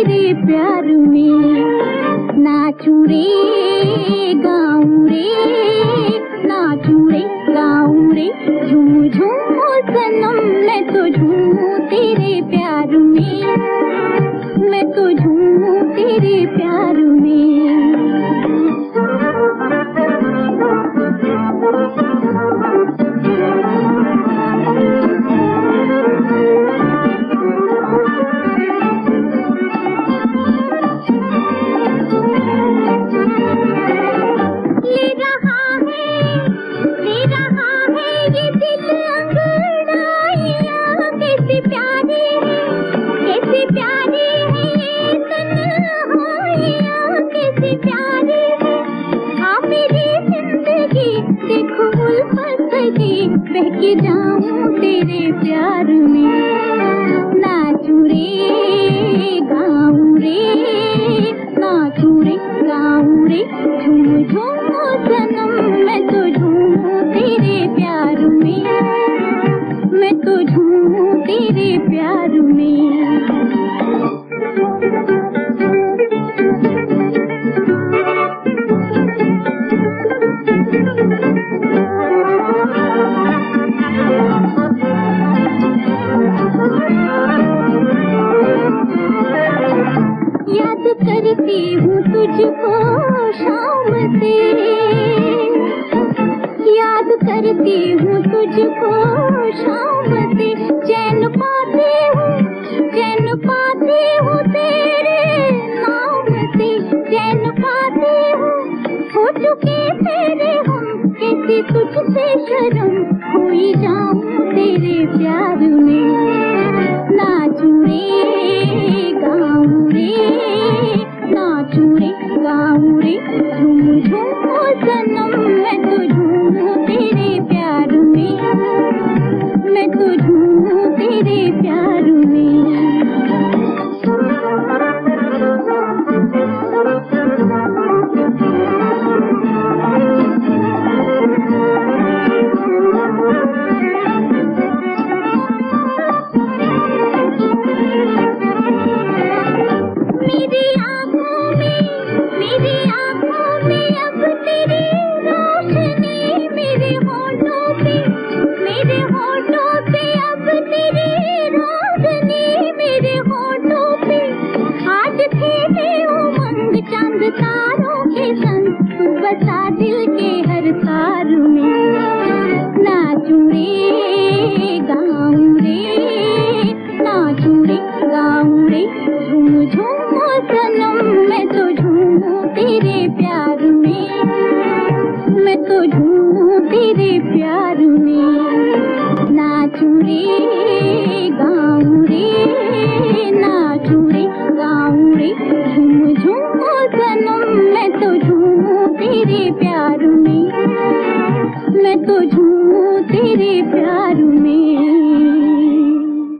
तेरे प्यार में नाचू रे गाँव रह के जाऊँ तेरे प्यार में। ना रे गाऊं रे। करती हूँ तुझको शाम तेरे याद करती हूँ तुझको शाम तेरे चैन पाती हूँ, चैन पाती हूँ तेरे नाम से। चैन पाती हूँ, हो चुके तेरे हम। कैसे तुझसे शर्म हुई जाऊँ